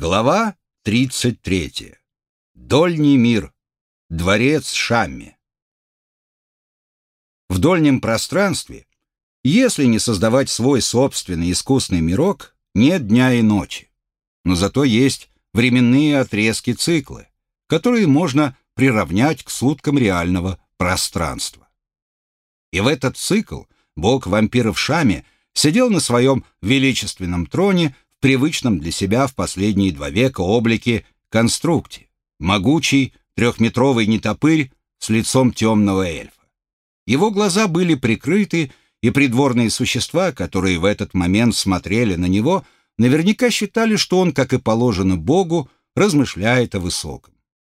Глава 33. Дольний мир. Дворец Шамми. В дольнем пространстве, если не создавать свой собственный искусный мирок, нет дня и ночи. Но зато есть временные отрезки циклы, которые можно приравнять к суткам реального пространства. И в этот цикл бог вампиров Шами сидел на своем величественном троне привычном для себя в последние два века облике конструкте, могучий трехметровый нетопырь с лицом темного эльфа. Его глаза были прикрыты, и придворные существа, которые в этот момент смотрели на него, наверняка считали, что он, как и положено Богу, размышляет о высоком.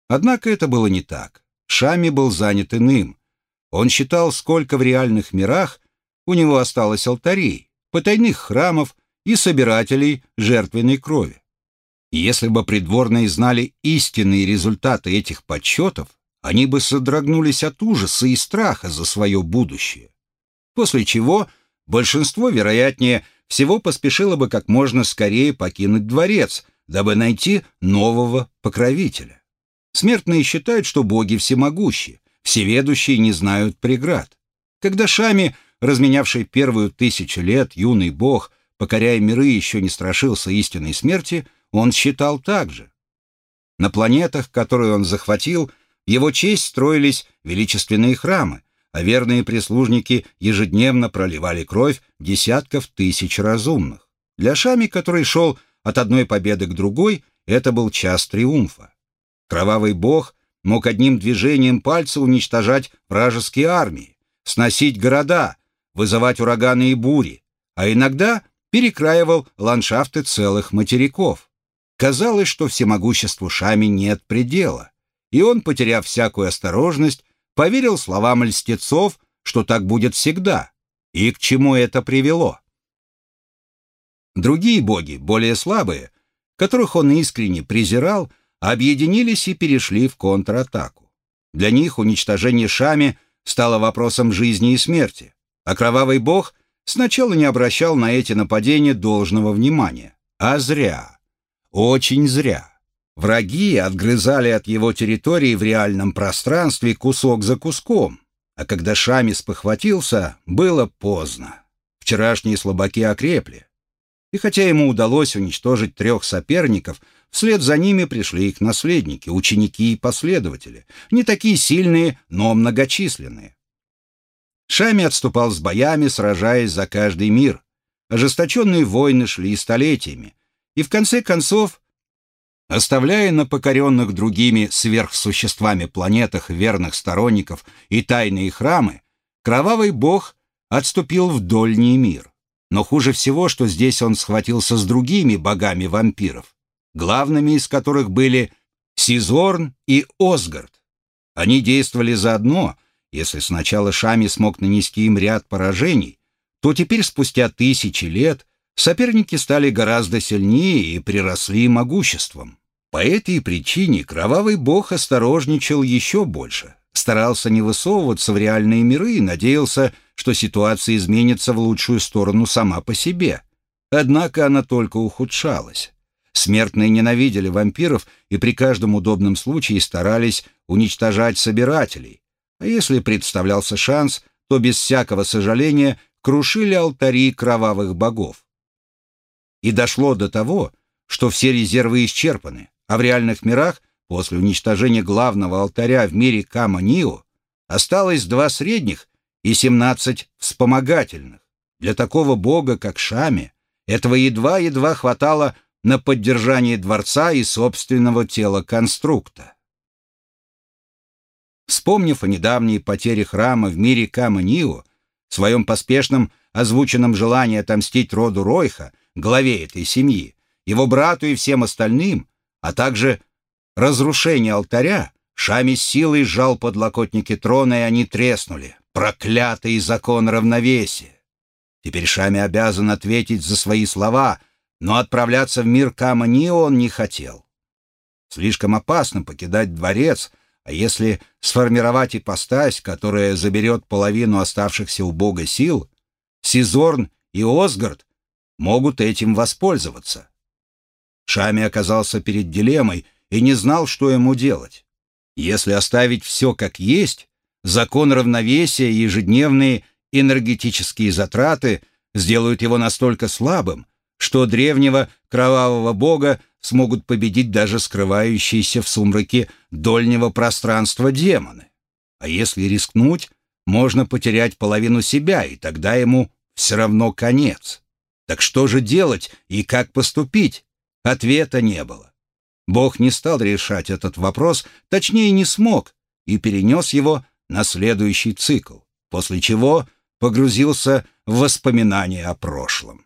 Однако это было не так. Шами был занят иным. Он считал, сколько в реальных мирах у него осталось алтарей, потайных храмов, и собирателей жертвенной крови. Если бы придворные знали истинные результаты этих подсчетов, они бы содрогнулись от ужаса и страха за свое будущее. После чего большинство, вероятнее всего, поспешило бы как можно скорее покинуть дворец, дабы найти нового покровителя. Смертные считают, что боги всемогущи, всеведущие не знают преград. Когда Шами, разменявший первую тысячу лет юный бог, покоряя миры, еще не страшился истинной смерти, он считал так же. На планетах, которые он захватил, в его честь строились величественные храмы, а верные прислужники ежедневно проливали кровь десятков тысяч разумных. Для Шами, который шел от одной победы к другой, это был час триумфа. Кровавый бог мог одним движением пальца уничтожать вражеские армии, сносить города, вызывать ураганы и бури, а иногда перекраивал ландшафты целых материков. Казалось, что всемогуществу Шами нет предела, и он, потеряв всякую осторожность, поверил словам льстецов, что так будет всегда, и к чему это привело. Другие боги, более слабые, которых он искренне презирал, объединились и перешли в контратаку. Для них уничтожение Шами стало вопросом жизни и смерти, а кровавый бог сначала не обращал на эти нападения должного внимания. А зря. Очень зря. Враги отгрызали от его территории в реальном пространстве кусок за куском. А когда Шамис похватился, было поздно. Вчерашние слабаки окрепли. И хотя ему удалось уничтожить трех соперников, вслед за ними пришли их наследники, ученики и последователи. Не такие сильные, но многочисленные. Шами отступал с боями, сражаясь за каждый мир. Ожесточенные войны шли столетиями. И в конце концов, оставляя на покоренных другими сверхсуществами планетах верных сторонников и тайные храмы, кровавый бог отступил в дольний мир. Но хуже всего, что здесь он схватился с другими богами вампиров, главными из которых были Сизорн и Осгард. Они действовали заодно — если сначала Шами смог нанести им ряд поражений, то теперь, спустя тысячи лет, соперники стали гораздо сильнее и приросли могуществом. По этой причине кровавый бог осторожничал еще больше, старался не высовываться в реальные миры и надеялся, что ситуация изменится в лучшую сторону сама по себе. Однако она только ухудшалась. Смертные ненавидели вампиров и при каждом удобном случае старались уничтожать собирателей, а если представлялся шанс, то без всякого сожаления крушили алтари кровавых богов. И дошло до того, что все резервы исчерпаны, а в реальных мирах, после уничтожения главного алтаря в мире Кама-Нио, осталось два средних и семнадцать вспомогательных. Для такого бога, как Шами, этого едва-едва хватало на поддержание дворца и собственного тела конструкта. Вспомнив о недавней потере храма в мире Кама-Нио, своем поспешном озвученном желании отомстить роду Ройха, главе этой семьи, его брату и всем остальным, а также разрушение алтаря, Шами силой сжал подлокотники трона, и они треснули. Проклятый закон равновесия! Теперь Шами обязан ответить за свои слова, но отправляться в мир Кама-Нио он не хотел. Слишком опасно покидать дворец — а если сформировать ипостась, которая заберет половину оставшихся у Бога сил, Сизорн и Осгард могут этим воспользоваться. Шами оказался перед дилеммой и не знал, что ему делать. Если оставить все как есть, закон равновесия и ежедневные энергетические затраты сделают его настолько слабым, что древнего кровавого бога смогут победить даже скрывающиеся в сумраке дольнего пространства демоны. А если рискнуть, можно потерять половину себя, и тогда ему все равно конец. Так что же делать и как поступить? Ответа не было. Бог не стал решать этот вопрос, точнее не смог, и перенес его на следующий цикл, после чего погрузился в воспоминания о прошлом.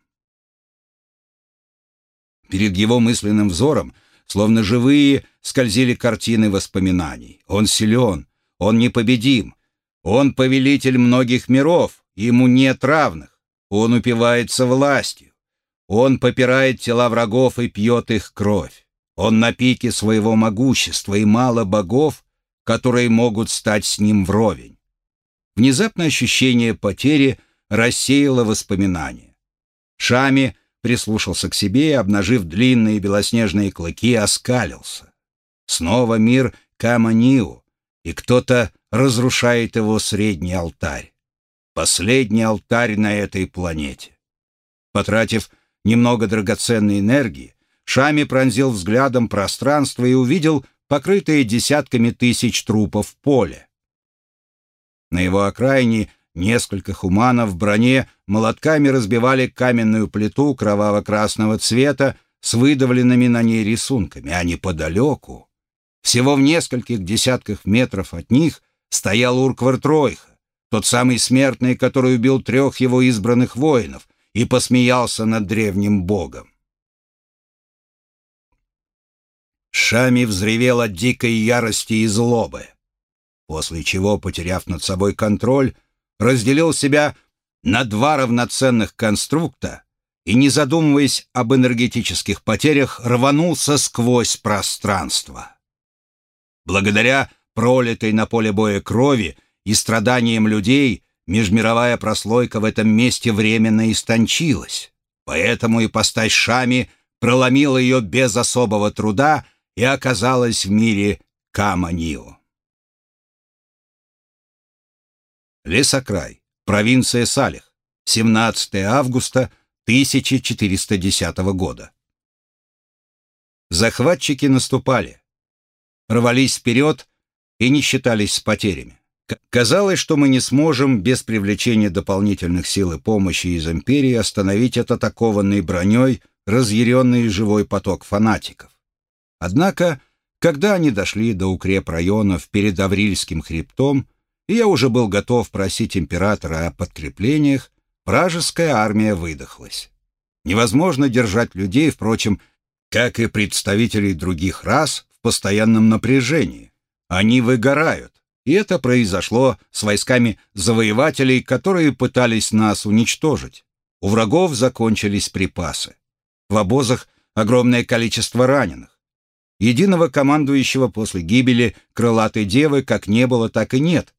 Перед его мысленным взором, словно живые, скользили картины воспоминаний. Он силен, он непобедим, он повелитель многих миров, ему нет равных, он упивается властью, он попирает тела врагов и пьет их кровь. Он на пике своего могущества, и мало богов, которые могут стать с ним вровень. Внезапное ощущение потери рассеяло воспоминания. Шами прислушался к себе и, обнажив длинные белоснежные клыки, оскалился. Снова мир Каманиу, и кто-то разрушает его средний алтарь. Последний алтарь на этой планете. Потратив немного драгоценной энергии, Шами пронзил взглядом пространство и увидел покрытое десятками тысяч трупов поле. На его окраине Несколько хуманов в броне молотками разбивали каменную плиту кроваво-красного цвета с выдавленными на ней рисунками, а неподалеку, всего в нескольких десятках метров от них, стоял Урквар Тройха, тот самый смертный, который убил трех его избранных воинов и посмеялся над древним богом. Шами взревел от дикой ярости и злобы, после чего, потеряв над собой контроль, разделил себя на два равноценных конструкта и, не задумываясь об энергетических потерях, рванулся сквозь пространство. Благодаря пролитой на поле боя крови и страданиям людей межмировая прослойка в этом месте временно истончилась, поэтому и постать Шами проломила ее без особого труда и оказалась в мире Каманио. Лесокрай, провинция Салих, 17 августа 1410 года. Захватчики наступали, рвались вперед и не считались с потерями. Казалось, что мы не сможем без привлечения дополнительных сил и помощи из империи остановить этот окованный броней разъяренный живой поток фанатиков. Однако, когда они дошли до укрепрайонов перед Аврильским хребтом, и я уже был готов просить императора о подкреплениях, вражеская армия выдохлась. Невозможно держать людей, впрочем, как и представителей других рас, в постоянном напряжении. Они выгорают, и это произошло с войсками завоевателей, которые пытались нас уничтожить. У врагов закончились припасы. В обозах огромное количество раненых. Единого командующего после гибели крылатой девы как не было, так и нет.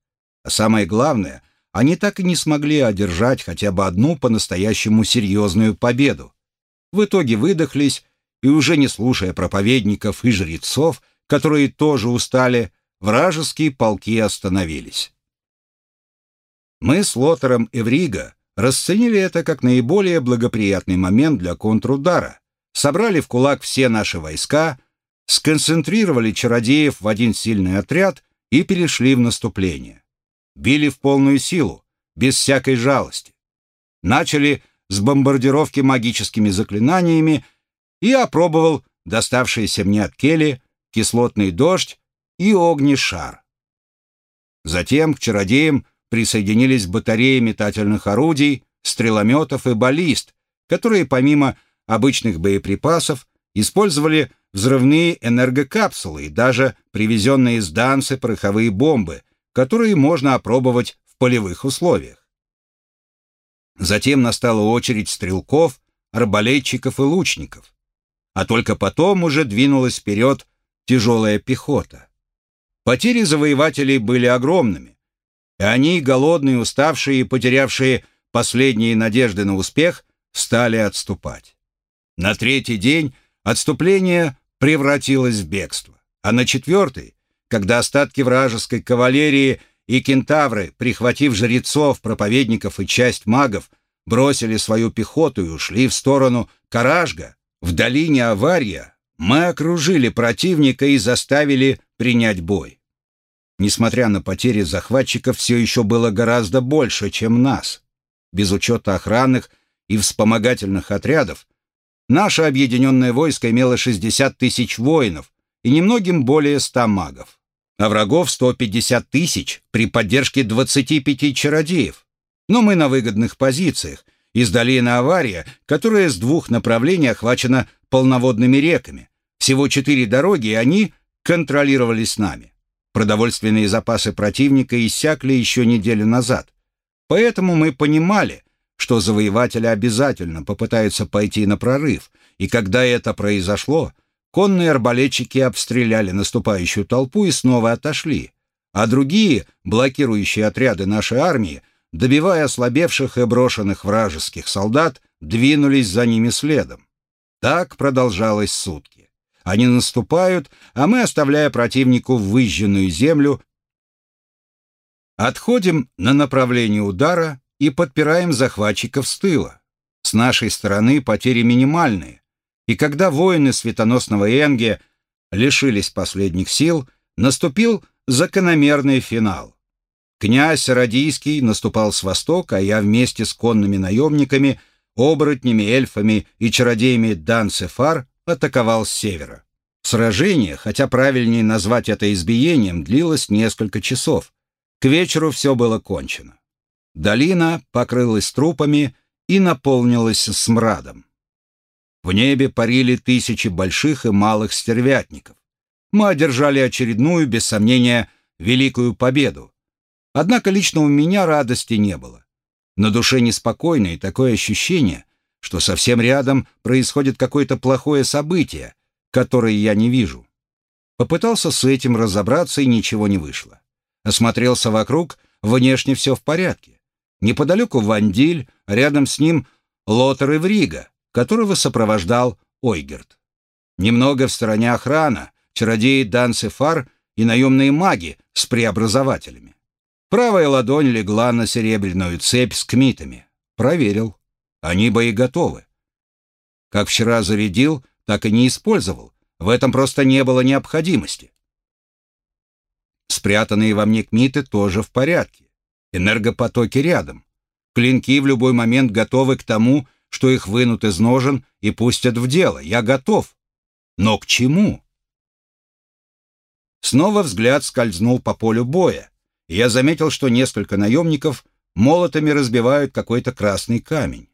А самое главное, они так и не смогли одержать хотя бы одну по-настоящему серьезную победу. В итоге выдохлись, и уже не слушая проповедников и жрецов, которые тоже устали, вражеские полки остановились. Мы с Лотером Эврига расценили это как наиболее благоприятный момент для контрудара, собрали в кулак все наши войска, сконцентрировали чародеев в один сильный отряд и перешли в наступление били в полную силу, без всякой жалости. Начали с бомбардировки магическими заклинаниями и опробовал доставшийся мне от Келли кислотный дождь и огнешар. Затем к чародеям присоединились батареи метательных орудий, стрелометов и баллист, которые помимо обычных боеприпасов использовали взрывные энергокапсулы и даже привезенные из Данцы пороховые бомбы, которые можно опробовать в полевых условиях. Затем настала очередь стрелков, арбалетчиков и лучников, а только потом уже двинулась вперед тяжелая пехота. Потери завоевателей были огромными, и они, голодные, уставшие и потерявшие последние надежды на успех, стали отступать. На третий день отступление превратилось в бегство. А на четвертый, когда остатки вражеской кавалерии и кентавры, прихватив жрецов, проповедников и часть магов, бросили свою пехоту и ушли в сторону Каражга, в долине Авария, мы окружили противника и заставили принять бой. Несмотря на потери захватчиков, все еще было гораздо больше, чем нас. Без учета охранных и вспомогательных отрядов, наше объединенное войско имело 60 тысяч воинов и немногим более 100 магов, а врагов 150 тысяч при поддержке 25 чародеев. Но мы на выгодных позициях, из долины Авария, которая с двух направлений охвачена полноводными реками. Всего четыре дороги, и они контролировались нами. Продовольственные запасы противника иссякли еще неделю назад. Поэтому мы понимали, что завоеватели обязательно попытаются пойти на прорыв, и когда это произошло, конные арбалетчики обстреляли наступающую толпу и снова отошли, а другие, блокирующие отряды нашей армии, добивая ослабевших и брошенных вражеских солдат, двинулись за ними следом. Так продолжалось сутки. Они наступают, а мы, оставляя противнику выжженную землю, отходим на направление удара и подпираем захватчиков с тыла. С нашей стороны потери минимальные, и когда воины светоносного Энге лишились последних сил, наступил закономерный финал. Князь Радийский наступал с востока, а я вместе с конными наемниками, оборотнями, эльфами и чародеями Дан-Сефар атаковал с севера. Сражение, хотя правильнее назвать это избиением, длилось несколько часов. К вечеру все было кончено. Долина покрылась трупами и наполнилась смрадом. В небе парили тысячи больших и малых стервятников. Мы одержали очередную, без сомнения, великую победу. Однако лично у меня радости не было. На душе неспокойно и такое ощущение, что совсем рядом происходит какое-то плохое событие, которое я не вижу. Попытался с этим разобраться, и ничего не вышло. Осмотрелся вокруг, внешне все в порядке. Неподалеку Вандиль, рядом с ним Лотер и Врига, которого сопровождал Ойгерт. Немного в стороне охрана, чародеи Данцефар и наемные маги с преобразователями. Правая ладонь легла на серебряную цепь с кмитами. Проверил. Они боеготовы. Как вчера зарядил, так и не использовал. В этом просто не было необходимости. Спрятанные во мне кмиты тоже в порядке. Энергопотоки рядом. Клинки в любой момент готовы к тому, что их вынут из ножен и пустят в дело. Я готов. Но к чему? Снова взгляд скользнул по полю боя, я заметил, что несколько наемников молотами разбивают какой-то красный камень.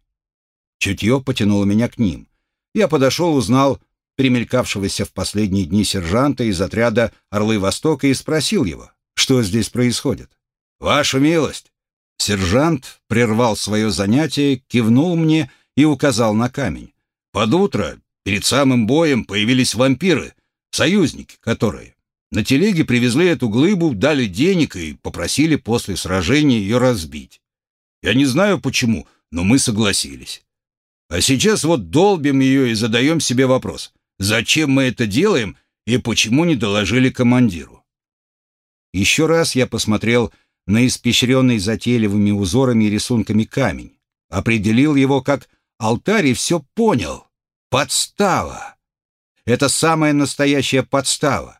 Чутье потянуло меня к ним. Я подошел, узнал примелькавшегося в последние дни сержанта из отряда «Орлы Востока» и спросил его, что здесь происходит. «Ваша милость!» Сержант прервал свое занятие, кивнул мне и указал на камень. «Под утро, перед самым боем, появились вампиры, союзники которые. На телеге привезли эту глыбу, дали денег и попросили после сражения ее разбить. Я не знаю почему, но мы согласились. А сейчас вот долбим ее и задаем себе вопрос, зачем мы это делаем и почему не доложили командиру. Еще раз я посмотрел на испещренный затейливыми узорами и рисунками камень, определил его как алтарь и все понял. Подстава! Это самая настоящая подстава.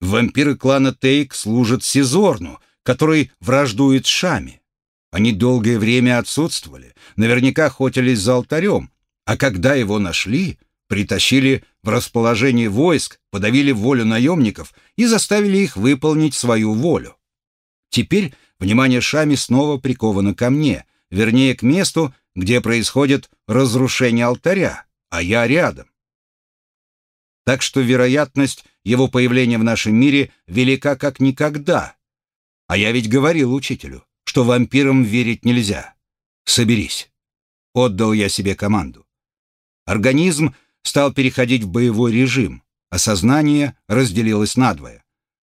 Вампиры клана Тейк служат Сизорну, который враждует с Шами. Они долгое время отсутствовали, наверняка охотились за алтарем, а когда его нашли, притащили в расположение войск, подавили волю наемников и заставили их выполнить свою волю. Теперь внимание Шами снова приковано ко мне, вернее, к месту, где происходит разрушение алтаря, а я рядом. Так что вероятность его появления в нашем мире велика как никогда. А я ведь говорил учителю, что вампирам верить нельзя. Соберись. Отдал я себе команду. Организм стал переходить в боевой режим, а сознание разделилось надвое.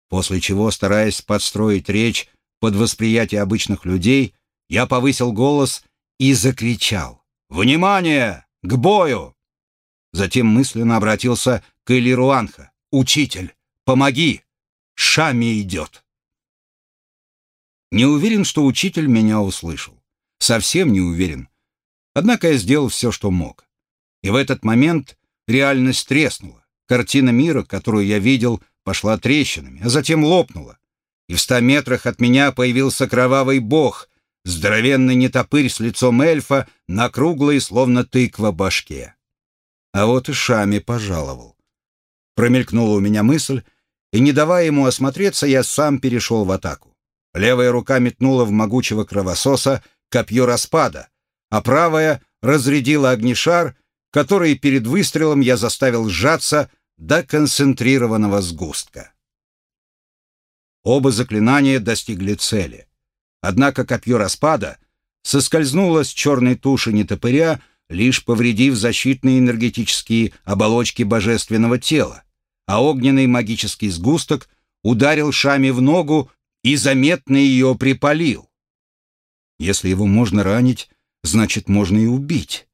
После чего, стараясь подстроить речь под восприятие обычных людей, я повысил голос и закричал «Внимание! К бою!» Затем мысленно обратился к Элируанха. «Учитель, помоги! Шами идет!» Не уверен, что учитель меня услышал. Совсем не уверен. Однако я сделал все, что мог. И в этот момент реальность треснула. Картина мира, которую я видел, пошла трещинами, а затем лопнула. И в ста метрах от меня появился кровавый бог, здоровенный нетопырь с лицом эльфа на круглой, словно тыква, башке. А вот и Шами пожаловал. Промелькнула у меня мысль, и, не давая ему осмотреться, я сам перешел в атаку. Левая рука метнула в могучего кровососа копье распада, а правая разрядила огнешар, который перед выстрелом я заставил сжаться до концентрированного сгустка. Оба заклинания достигли цели. Однако копье распада соскользнуло с черной туши нетопыря, лишь повредив защитные энергетические оболочки божественного тела, а огненный магический сгусток ударил Шами в ногу и заметно ее припалил. Если его можно ранить, значит, можно и убить.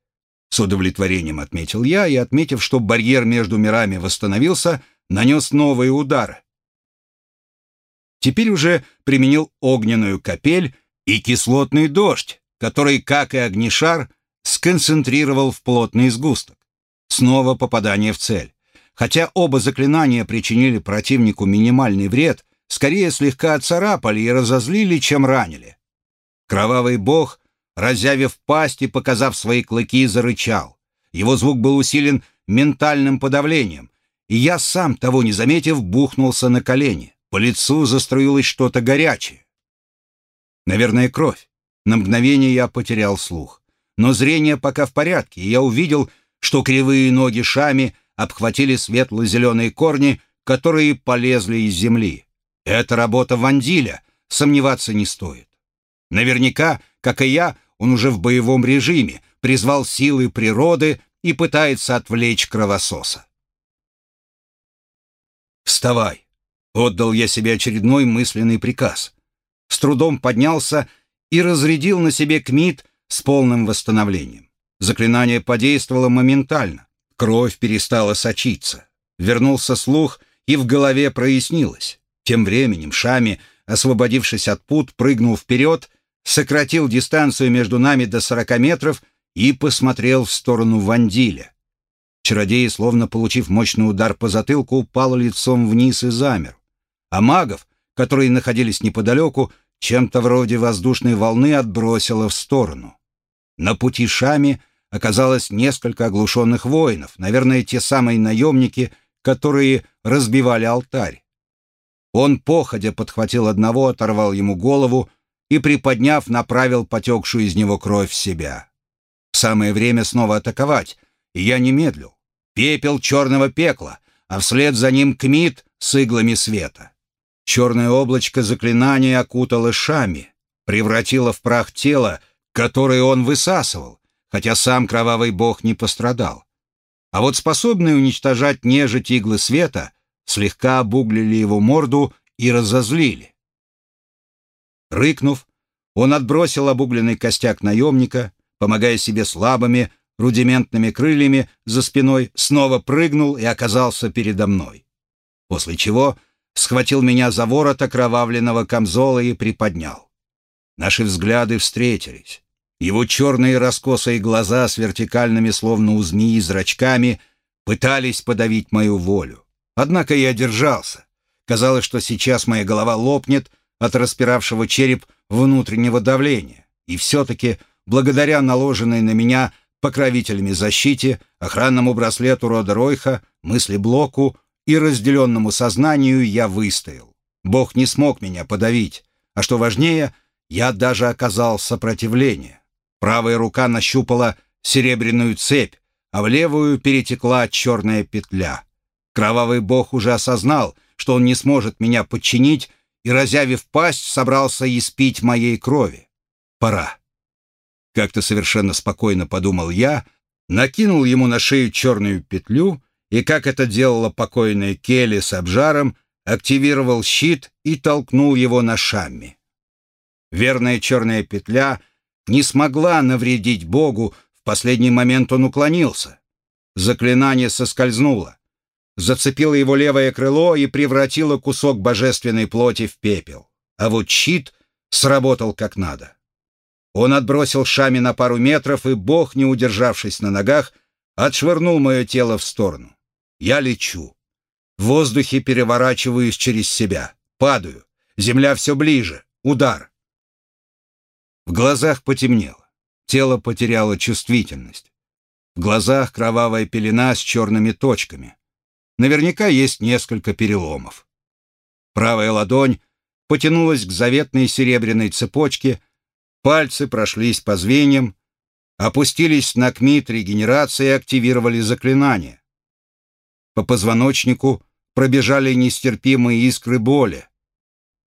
С удовлетворением отметил я и, отметив, что барьер между мирами восстановился, нанес новые удары. Теперь уже применил огненную капель и кислотный дождь, который, как и огнешар, сконцентрировал в плотный сгусток. Снова попадание в цель. Хотя оба заклинания причинили противнику минимальный вред, скорее слегка отцарапали и разозлили, чем ранили. Кровавый бог, разявив пасть и показав свои клыки, зарычал. Его звук был усилен ментальным подавлением, и я, сам того не заметив, бухнулся на колени. По лицу заструилось что-то горячее. Наверное, кровь. На мгновение я потерял слух. Но зрение пока в порядке, и я увидел, что кривые ноги Шами обхватили светло-зеленые корни, которые полезли из земли. Это работа Вандиля, сомневаться не стоит. Наверняка, как и я, он уже в боевом режиме, призвал силы природы и пытается отвлечь кровососа. «Вставай!» — отдал я себе очередной мысленный приказ. С трудом поднялся и разрядил на себе кмит с полным восстановлением. Заклинание подействовало моментально. Кровь перестала сочиться. Вернулся слух, и в голове прояснилось. Тем временем Шами, освободившись от пут, прыгнул вперед, сократил дистанцию между нами до сорока метров и посмотрел в сторону Вандиля. Чародей, словно получив мощный удар по затылку, упал лицом вниз и замер. А магов, которые находились неподалеку, чем-то вроде воздушной волны отбросило в сторону. На пути Шами оказалось несколько оглушенных воинов, наверное, те самые наемники, которые разбивали алтарь. Он походя подхватил одного, оторвал ему голову и, приподняв, направил потекшую из него кровь в себя. Самое время снова атаковать, и я не медлил. Пепел черного пекла, а вслед за ним кмит с иглами света. Черное облачко заклинания окутало шами, превратило в прах тело, которое он высасывал, хотя сам кровавый бог не пострадал. А вот способные уничтожать нежить иглы света слегка обуглили его морду и разозлили. Рыкнув, он отбросил обугленный костяк наемника, помогая себе слабыми, рудиментными крыльями за спиной, снова прыгнул и оказался передо мной. После чего схватил меня за ворот окровавленного камзола и приподнял. Наши взгляды встретились. Его черные раскосые глаза с вертикальными, словно у змеи, зрачками пытались подавить мою волю. Однако я держался. Казалось, что сейчас моя голова лопнет от распиравшего череп внутреннего давления. И все-таки, благодаря наложенной на меня покровителями защите, охранному браслету рода Ройха, мысли-блоку и разделенному сознанию я выстоял. Бог не смог меня подавить, а что важнее, я даже оказал сопротивление. Правая рука нащупала серебряную цепь, а в левую перетекла черная петля. Кровавый бог уже осознал, что он не сможет меня подчинить, и, разявив пасть, собрался испить моей крови. Пора. Как-то совершенно спокойно подумал я, накинул ему на шею черную петлю и, как это делала покойная Келли с обжаром, активировал щит и толкнул его на шамми. Верная черная петля не смогла навредить Богу, в последний момент он уклонился. заклинание соскользнуло, зацепило его левое крыло и превратило кусок божественной плоти в пепел. А вот щит сработал как надо. Он отбросил Шами на пару метров, и Бог, не удержавшись на ногах, отшвырнул мое тело в сторону. Я лечу. В воздухе переворачиваюсь через себя. Падаю. Земля все ближе. Удар. В глазах потемнело. Тело потеряло чувствительность. В глазах кровавая пелена с черными точками. Наверняка есть несколько переломов. Правая ладонь потянулась к заветной серебряной цепочке, пальцы прошлись по звеньям, опустились на кмит регенерации и активировали заклинание. По позвоночнику пробежали нестерпимые искры боли.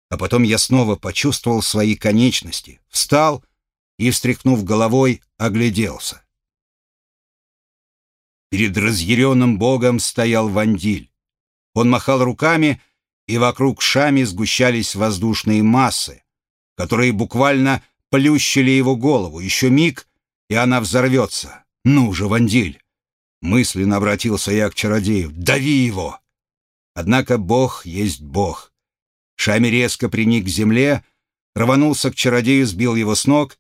А потом я снова почувствовал свои конечности, встал и, встряхнув головой, огляделся. Перед разъяренным богом стоял Вандиль. Он махал руками, и вокруг шами сгущались воздушные массы, которые буквально плющили его голову. Еще миг, и она взорвется. «Ну же, Вандиль!» Мысленно обратился я к чародею. «Дави его!» Однако Бог есть Бог. Шами резко приник к земле, рванулся к чародею, сбил его с ног,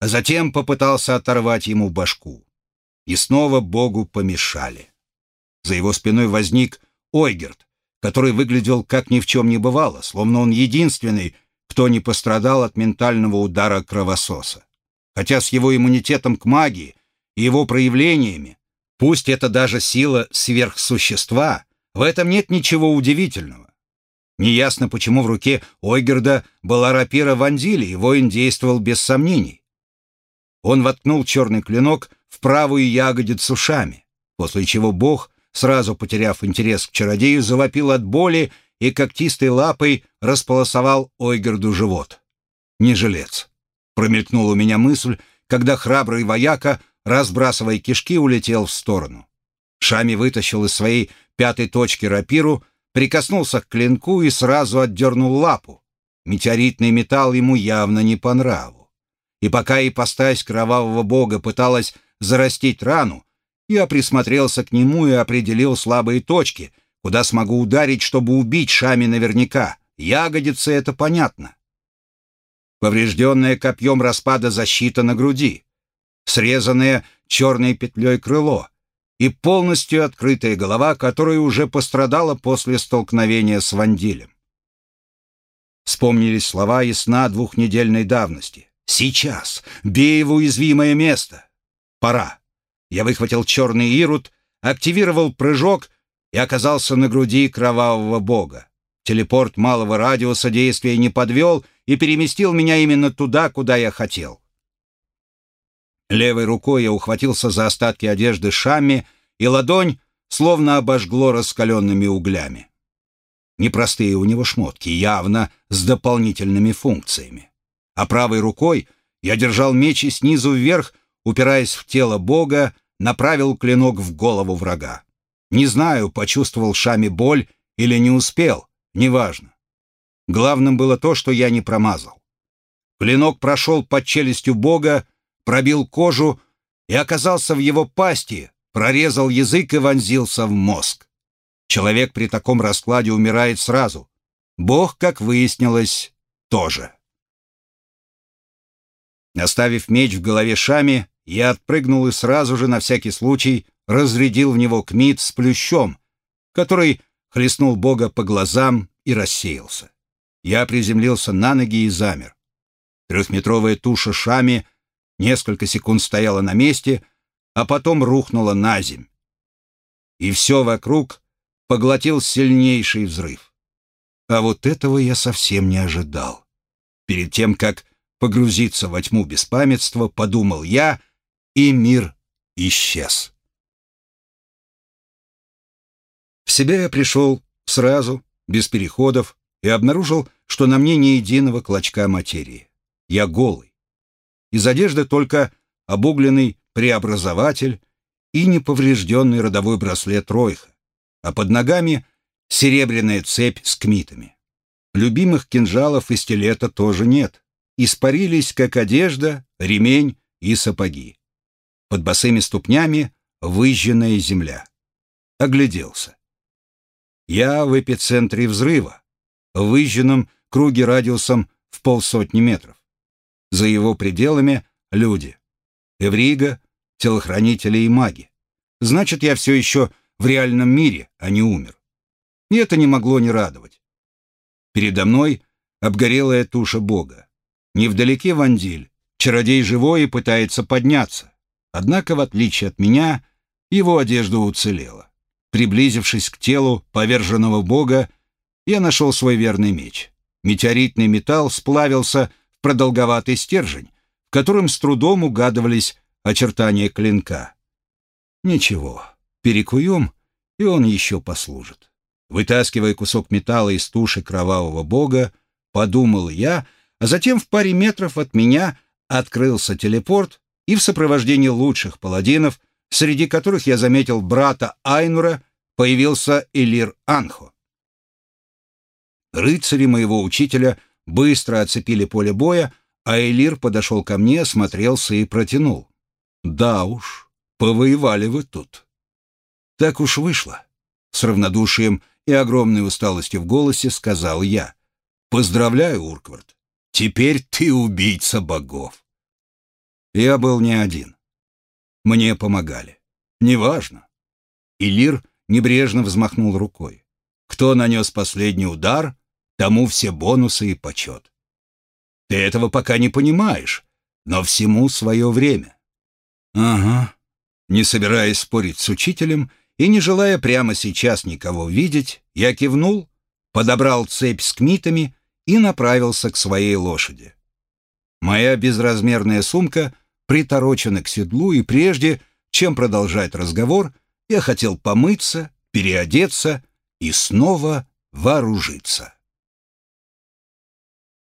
а затем попытался оторвать ему башку. И снова Богу помешали. За его спиной возник Ойгерт, который выглядел как ни в чем не бывало, словно он единственный, кто не пострадал от ментального удара кровососа. Хотя с его иммунитетом к магии и его проявлениями, пусть это даже сила сверхсущества, в этом нет ничего удивительного. Неясно, почему в руке Ойгерда была рапира Вандили, и воин действовал без сомнений. Он воткнул черный клинок в правую ягодицу Шами, после чего бог, сразу потеряв интерес к чародею, завопил от боли и когтистой лапой располосовал Ойгерду живот. «Не жилец», — промелькнула у меня мысль, когда храбрый вояка, разбрасывая кишки, улетел в сторону. Шами вытащил из своей пятой точки рапиру, прикоснулся к клинку и сразу отдернул лапу. Метеоритный металл ему явно не по нраву. И пока ипостась кровавого бога пыталась зарастить рану, я присмотрелся к нему и определил слабые точки, куда смогу ударить, чтобы убить Шами наверняка. Ягодицы — это понятно. Поврежденное копьем распада защита на груди, срезанное черной петлей крыло и полностью открытая голова, которая уже пострадала после столкновения с Вандилем. Вспомнились слова и сна двухнедельной давности. «Сейчас! Бей в уязвимое место! Пора!» Я выхватил черный ирут, активировал прыжок и оказался на груди кровавого бога. Телепорт малого радиуса действия не подвел и переместил меня именно туда, куда я хотел. Левой рукой я ухватился за остатки одежды Шамми, и ладонь словно обожгло раскаленными углями. Непростые у него шмотки, явно с дополнительными функциями. А правой рукой я держал меч и снизу вверх упираясь в тело Бога, направил клинок в голову врага. Не знаю, почувствовал Шами боль или не успел, неважно. Главным было то, что я не промазал. Клинок прошел под челюстью Бога, пробил кожу и оказался в его пасти, прорезал язык и вонзился в мозг. Человек при таком раскладе умирает сразу. Бог, как выяснилось, тоже. Оставив меч в голове Шами, я отпрыгнул и сразу же, на всякий случай, разрядил в него кмит с плющом, который хлестнул Бога по глазам и рассеялся. Я приземлился на ноги и замер. Трехметровая туша Шами несколько секунд стояла на месте, а потом рухнула на земь. И все вокруг поглотил сильнейший взрыв. А вот этого я совсем не ожидал. Перед тем, как погрузиться во тьму беспамятства, подумал я — и мир исчез. В себя я пришел сразу, без переходов, и обнаружил, что на мне ни единого клочка материи. Я голый. Из одежды только обугленный преобразователь и неповрежденный родовой браслет Ройха, а под ногами серебряная цепь с кмитами. Любимых кинжалов и стилета тоже нет. Испарились, как одежда, ремень и сапоги. Под босыми ступнями выжженная земля. Огляделся. Я в эпицентре взрыва, в выжженном круге радиусом в полсотни метров. За его пределами люди. Эврига, телохранители и маги. Значит, я все еще в реальном мире, а не умер. И это не могло не радовать. Передо мной обгорелая туша бога. Невдалеке Вандиль, чародей живой и пытается подняться. Однако, в отличие от меня, его одежда уцелела. Приблизившись к телу поверженного бога, я нашел свой верный меч. Метеоритный металл сплавился продолговатый стержень, в котором с трудом угадывались очертания клинка. Ничего, перекуем, и он еще послужит. Вытаскивая кусок металла из туши кровавого бога, подумал я, а затем в паре метров от меня открылся телепорт, и в сопровождении лучших паладинов, среди которых я заметил брата Айнура, появился Элир Анхо. Рыцари моего учителя быстро оцепили поле боя, а Элир подошел ко мне, осмотрелся и протянул. «Да уж, повоевали вы тут». «Так уж вышло», — с равнодушием и огромной усталостью в голосе сказал я. «Поздравляю, Урквард, теперь ты убийца богов». Я был не один. Мне помогали. Неважно. Илир небрежно взмахнул рукой. Кто нанес последний удар, тому все бонусы и почет. Ты этого пока не понимаешь, но всему свое время. Ага. Не собираясь спорить с учителем и не желая прямо сейчас никого видеть, я кивнул, подобрал цепь с кмитами и направился к своей лошади. Моя безразмерная сумка приторочена к седлу, и прежде, чем продолжать разговор, я хотел помыться, переодеться и снова вооружиться.